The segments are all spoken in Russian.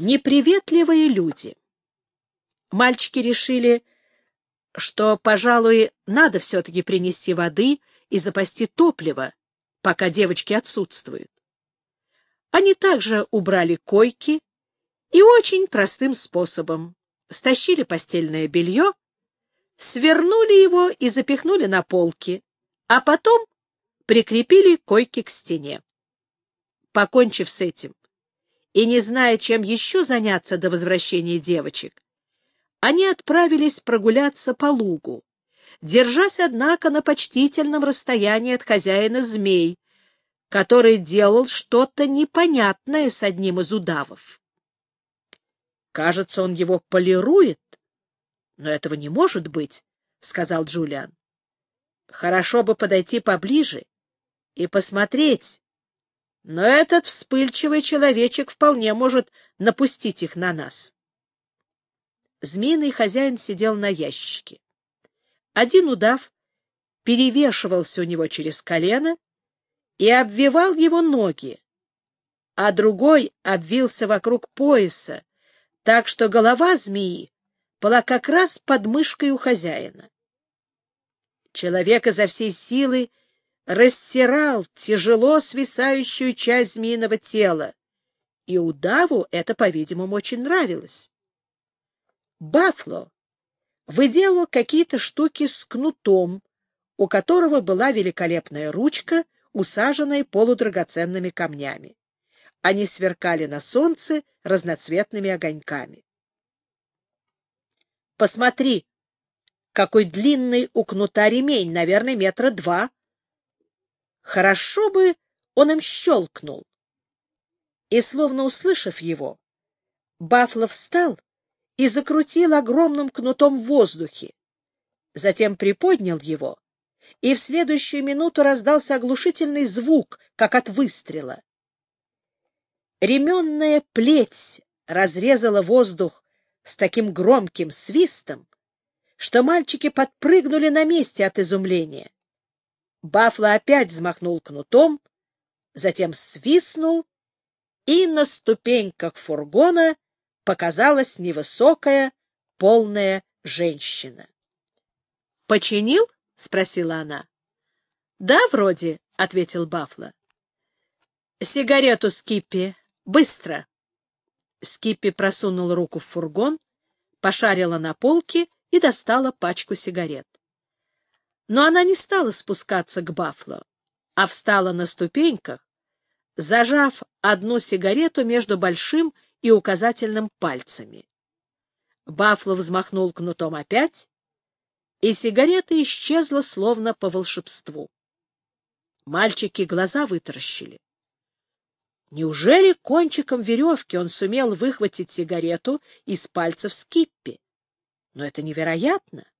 Неприветливые люди. Мальчики решили, что, пожалуй, надо все-таки принести воды и запасти топливо, пока девочки отсутствуют. Они также убрали койки и очень простым способом стащили постельное белье, свернули его и запихнули на полки, а потом прикрепили койки к стене. Покончив с этим и не зная, чем еще заняться до возвращения девочек, они отправились прогуляться по лугу, держась, однако, на почтительном расстоянии от хозяина змей, который делал что-то непонятное с одним из удавов. Кажется, он его полирует. Но этого не может быть, — сказал Джулиан. Хорошо бы подойти поближе и посмотреть, но этот вспыльчивый человечек вполне может напустить их на нас. Змеиный хозяин сидел на ящике. Один удав перевешивался у него через колено и обвивал его ноги, а другой обвился вокруг пояса, так что голова змеи была как раз под мышкой у хозяина. Человек изо всей силы растирал тяжело свисающую часть змеиного тела, и удаву это, по-видимому, очень нравилось. Бафло выделал какие-то штуки с кнутом, у которого была великолепная ручка, усаженная полудрагоценными камнями. Они сверкали на солнце разноцветными огоньками. «Посмотри, какой длинный у кнута ремень, наверное, метра два. Хорошо бы он им щелкнул». И, словно услышав его, Бафло встал и закрутил огромным кнутом в воздухе. Затем приподнял его, и в следующую минуту раздался оглушительный звук, как от выстрела. Ременная плеть разрезала воздух с таким громким свистом, что мальчики подпрыгнули на месте от изумления. Бафло опять взмахнул кнутом, затем свистнул, и на ступеньках фургона показалась невысокая, полная женщина. «Починил?» — спросила она. «Да, вроде», — ответил Бафло. «Сигарету, Скиппи, быстро!» Скиппи просунул руку в фургон, пошарила на полке и достала пачку сигарет. Но она не стала спускаться к Бафло, а встала на ступеньках, зажав одну сигарету между большим и указательным пальцами. Бафло взмахнул кнутом опять, и сигарета исчезла словно по волшебству. Мальчики глаза вытаращили. Неужели кончиком веревки он сумел выхватить сигарету из пальцев Скиппи? Но это невероятно. —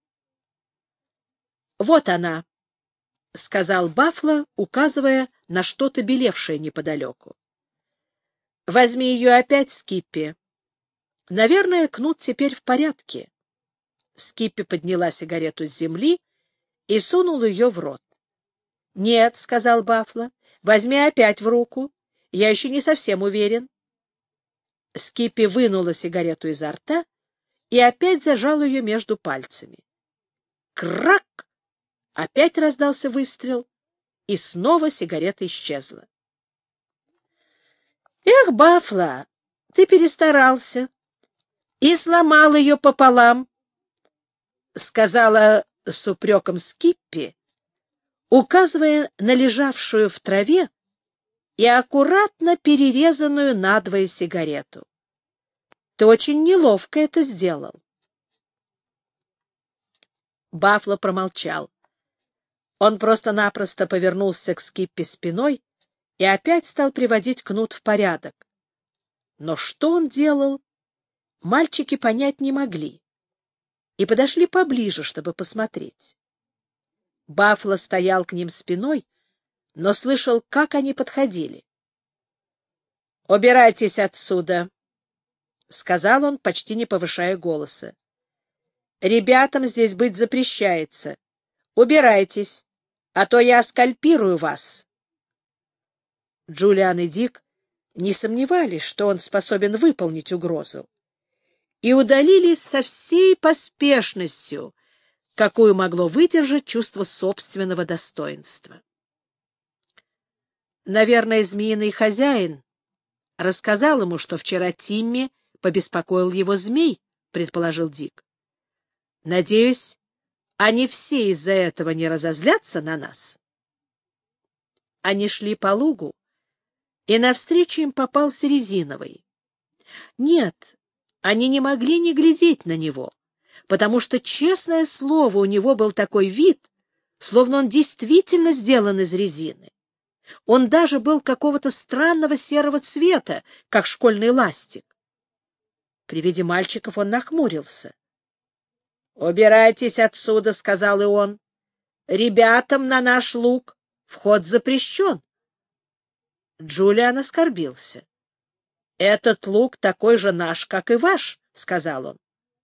Вот она, — сказал Бафло, указывая на что-то белевшее неподалеку. Возьми ее опять, Скиппи. Наверное, кнут теперь в порядке. Скиппи подняла сигарету с земли и сунула ее в рот. — Нет, — сказал Бафло, — возьми опять в руку. Я еще не совсем уверен. Скиппи вынула сигарету изо рта и опять зажала ее между пальцами. Крак! Опять раздался выстрел, и снова сигарета исчезла. Эх, Бафла, ты перестарался и сломал ее пополам, — сказала с упреком Скиппи, указывая на лежавшую в траве и аккуратно перерезанную надвое сигарету. Ты очень неловко это сделал. Бафло промолчал. Он просто-напросто повернулся к Скиппи спиной и опять стал приводить кнут в порядок. Но что он делал, мальчики понять не могли и подошли поближе, чтобы посмотреть. Бафло стоял к ним спиной, но слышал, как они подходили. — Убирайтесь отсюда, — сказал он, почти не повышая голоса. — Ребятам здесь быть запрещается. Убирайтесь, а то я скальпирую вас. Джулиан и Дик не сомневались, что он способен выполнить угрозу, и удалились со всей поспешностью, какую могло выдержать чувство собственного достоинства. Наверное, змеиный хозяин рассказал ему, что вчера Тимми побеспокоил его змей, предположил Дик. Надеюсь, они все из-за этого не разозлятся на нас. Они шли по лугу, и навстречу им попался резиновый. Нет, они не могли не глядеть на него, потому что, честное слово, у него был такой вид, словно он действительно сделан из резины. Он даже был какого-то странного серого цвета, как школьный ластик. При виде мальчиков он нахмурился. — Убирайтесь отсюда, — сказал и он. — Ребятам на наш луг вход запрещен. Джулиан оскорбился. — Этот луг такой же наш, как и ваш, — сказал он.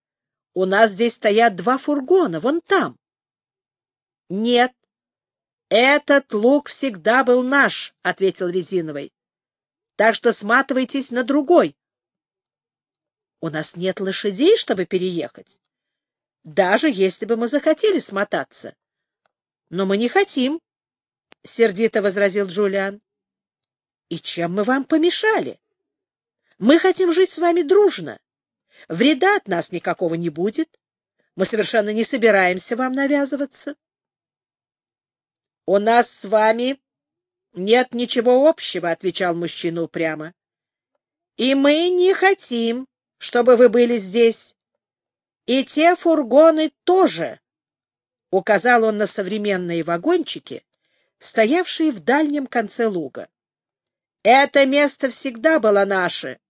— У нас здесь стоят два фургона, вон там. — Нет, этот лук всегда был наш, — ответил Резиновый. — Так что сматывайтесь на другой. — У нас нет лошадей, чтобы переехать. Даже если бы мы захотели смотаться. Но мы не хотим, — сердито возразил Джулиан. — И чем мы вам помешали? Мы хотим жить с вами дружно. Вреда от нас никакого не будет. Мы совершенно не собираемся вам навязываться. — У нас с вами нет ничего общего, — отвечал мужчина упрямо. — И мы не хотим, чтобы вы были здесь. И те фургоны тоже, — указал он на современные вагончики, стоявшие в дальнем конце луга. — Это место всегда было наше.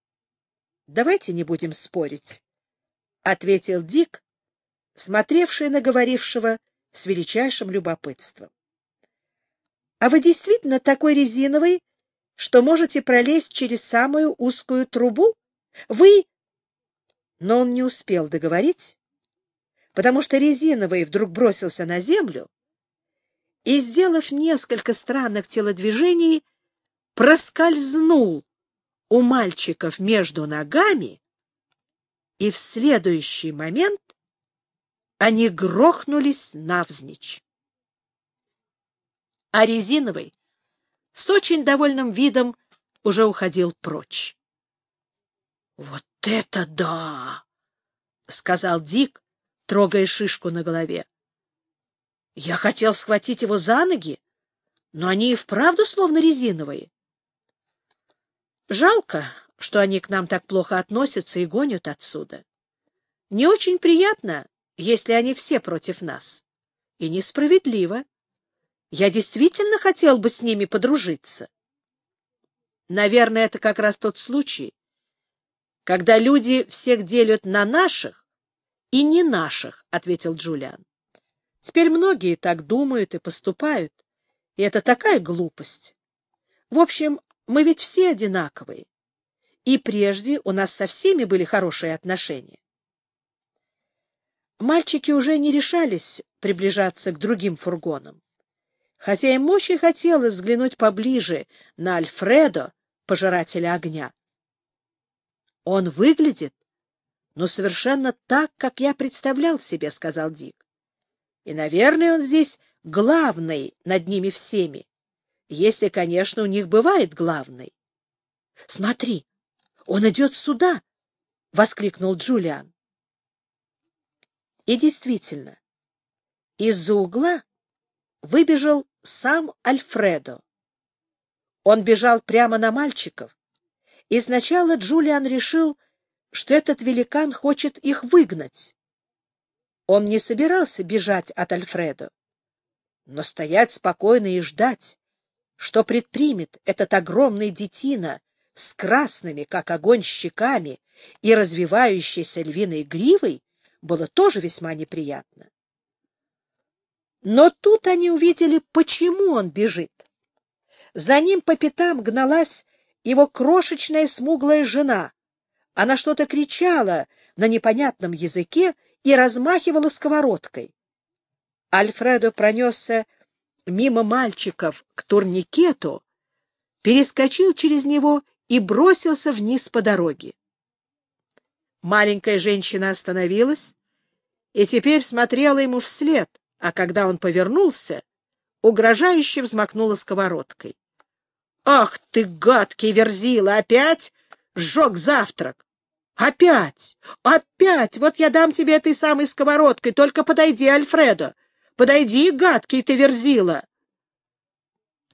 — Давайте не будем спорить, — ответил Дик, смотревший на говорившего с величайшим любопытством. — А вы действительно такой резиновый, что можете пролезть через самую узкую трубу? Вы... Но он не успел договорить, потому что резиновый вдруг бросился на землю и, сделав несколько странных телодвижений, проскользнул у мальчиков между ногами, и в следующий момент они грохнулись навзничь. А резиновый с очень довольным видом уже уходил прочь. — Вот это да! — сказал Дик, трогая шишку на голове. — Я хотел схватить его за ноги, но они и вправду словно резиновые. Жалко, что они к нам так плохо относятся и гонят отсюда. Не очень приятно если они все против нас. И несправедливо. Я действительно хотел бы с ними подружиться. Наверное, это как раз тот случай, когда люди всех делят на наших и не наших, — ответил Джулиан. Теперь многие так думают и поступают, и это такая глупость. В общем, мы ведь все одинаковые, и прежде у нас со всеми были хорошие отношения. Мальчики уже не решались приближаться к другим фургонам. Хотя им очень хотелось взглянуть поближе на Альфредо, пожирателя огня. Он выглядит, ну, совершенно так, как я представлял себе, — сказал Дик. И, наверное, он здесь главный над ними всеми, если, конечно, у них бывает главный. — Смотри, он идет сюда! — воскликнул Джулиан. И действительно, из-за угла выбежал сам Альфредо. Он бежал прямо на мальчиков, и сначала Джулиан решил, что этот великан хочет их выгнать. Он не собирался бежать от Альфредо, но стоять спокойно и ждать, что предпримет этот огромный детина с красными, как огонь, щеками и развивающейся львиной гривой, было тоже весьма неприятно. Но тут они увидели, почему он бежит. За ним по пятам гналась его крошечная смуглая жена. Она что-то кричала на непонятном языке и размахивала сковородкой. Альфредо пронесся мимо мальчиков к турникету, перескочил через него и бросился вниз по дороге. Маленькая женщина остановилась и теперь смотрела ему вслед, а когда он повернулся, угрожающе взмахнула сковородкой. — Ах ты, гадкий верзила, опять сжег завтрак! Опять! Опять! Вот я дам тебе этой самой сковородкой, только подойди, Альфредо! Подойди, гадкий ты верзила!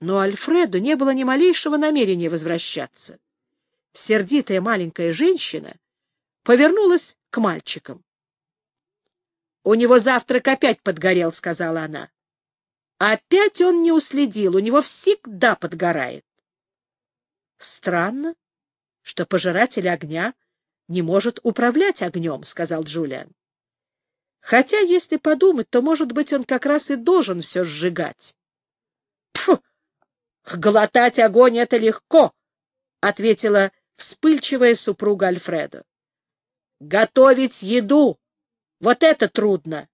Но Альфреду не было ни малейшего намерения возвращаться. Сердитая маленькая женщина повернулась к мальчикам. — У него завтрак опять подгорел, — сказала она. — Опять он не уследил, у него всегда подгорает. Странно, что пожиратель огня не может управлять огнем, — сказал Джулиан. Хотя, если подумать, то, может быть, он как раз и должен все сжигать. — Пф! Глотать огонь — это легко, — ответила вспыльчивая супруга Альфреда. — Готовить еду — вот это трудно.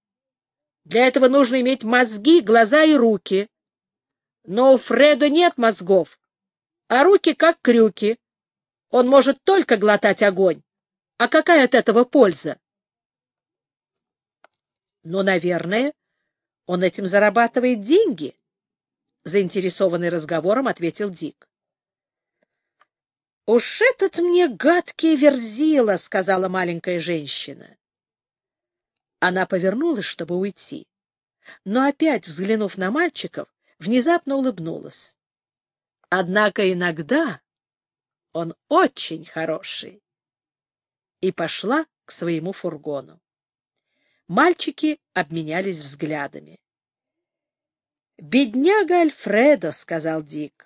Для этого нужно иметь мозги, глаза и руки. Но у Фреда нет мозгов, а руки как крюки. Он может только глотать огонь. А какая от этого польза? Ну, наверное, он этим зарабатывает деньги, заинтересованный разговором, ответил Дик. «Уж этот мне гадкий верзила!» — сказала маленькая женщина. Она повернулась, чтобы уйти, но опять, взглянув на мальчиков, внезапно улыбнулась. Однако иногда он очень хороший. И пошла к своему фургону. Мальчики обменялись взглядами. «Бедняга Альфредо», — сказал Дик.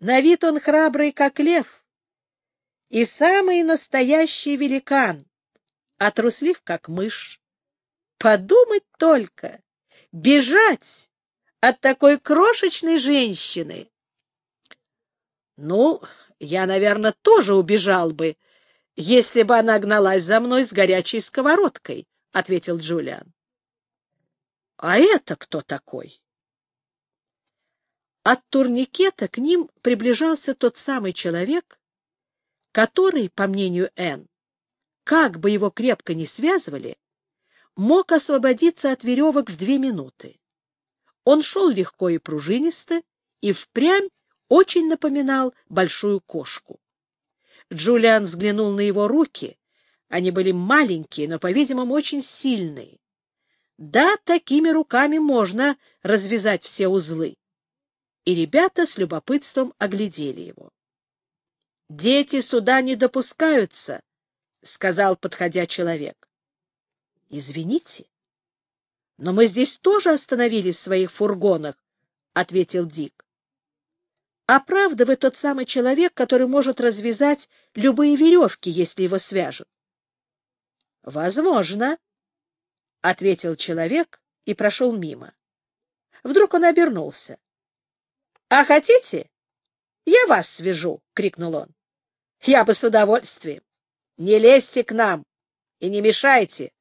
«На вид он храбрый, как лев, и самый настоящий великан, а труслив, как мышь. Подумать только! Бежать от такой крошечной женщины!» Ну, я, наверное, тоже убежал бы, если бы она гналась за мной с горячей сковородкой, — ответил Джулиан. — А это кто такой? От турникета к ним приближался тот самый человек, который, по мнению Энн, как бы его крепко не связывали, мог освободиться от веревок в две минуты. Он шел легко и пружинисто, и впрямь очень напоминал большую кошку. Джулиан взглянул на его руки. Они были маленькие, но, по-видимому, очень сильные. Да, такими руками можно развязать все узлы. И ребята с любопытством оглядели его. — Дети сюда не допускаются, — сказал, подходя человек. — Извините, но мы здесь тоже остановились в своих фургонах, — ответил Дик. А правда вы тот самый человек, который может развязать любые веревки, если его свяжут? — Возможно, — ответил человек и прошел мимо. Вдруг он обернулся. — А хотите? Я вас свяжу, — крикнул он. — Я бы с удовольствием. Не лезьте к нам и не мешайте,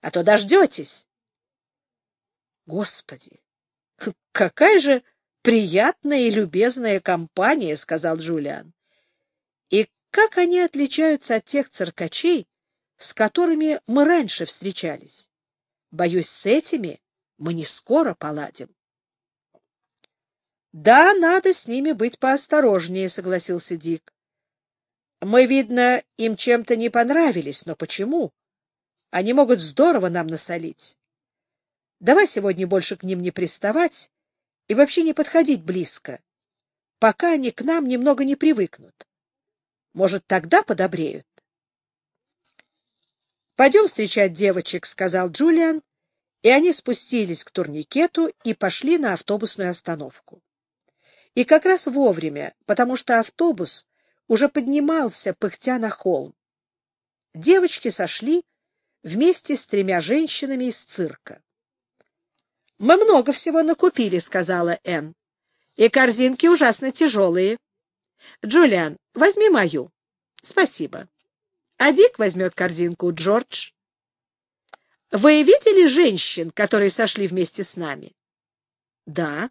а то дождетесь. Господи, какая же приятная и любезная компания, — сказал Джулиан. — И как они отличаются от тех циркачей, с которыми мы раньше встречались? Боюсь, с этими мы не скоро поладим. — Да, надо с ними быть поосторожнее, — согласился Дик. — Мы, видно, им чем-то не понравились, но почему? Они могут здорово нам насолить. Давай сегодня больше к ним не приставать и вообще не подходить близко, пока они к нам немного не привыкнут. Может, тогда подобреют? — Пойдем встречать девочек, — сказал Джулиан, и они спустились к турникету и пошли на автобусную остановку. И как раз вовремя, потому что автобус уже поднимался, пыхтя на холм. Девочки сошли вместе с тремя женщинами из цирка. Мы много всего накупили, — сказала Энн. И корзинки ужасно тяжелые. Джулиан, возьми мою. Спасибо. А Дик возьмет корзинку Джордж. Вы видели женщин, которые сошли вместе с нами? Да,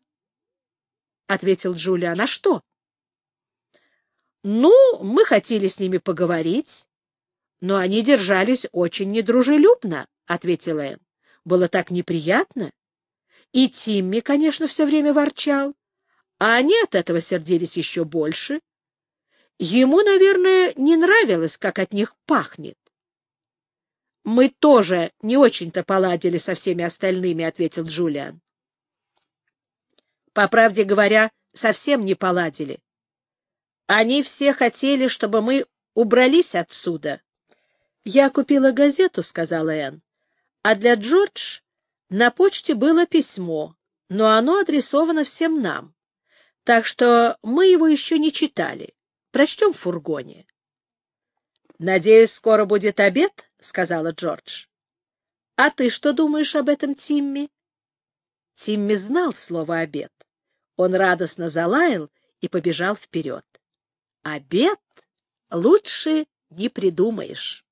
— ответил Джулиан. А что? Ну, мы хотели с ними поговорить, но они держались очень недружелюбно, — ответила Энн. Было так неприятно. И Тимми, конечно, все время ворчал, а они от этого сердились еще больше. Ему, наверное, не нравилось, как от них пахнет. — Мы тоже не очень-то поладили со всеми остальными, — ответил Джулиан. — По правде говоря, совсем не поладили. Они все хотели, чтобы мы убрались отсюда. — Я купила газету, — сказала Энн, — а для Джордж на почте было письмо, но оно адресовано всем нам, так что мы его еще не читали. Прочтем в фургоне. — Надеюсь, скоро будет обед, — сказала Джордж. — А ты что думаешь об этом, Тимми? Тимми знал слово «обед». Он радостно залаял и побежал вперед. Обед лучше не придумаешь.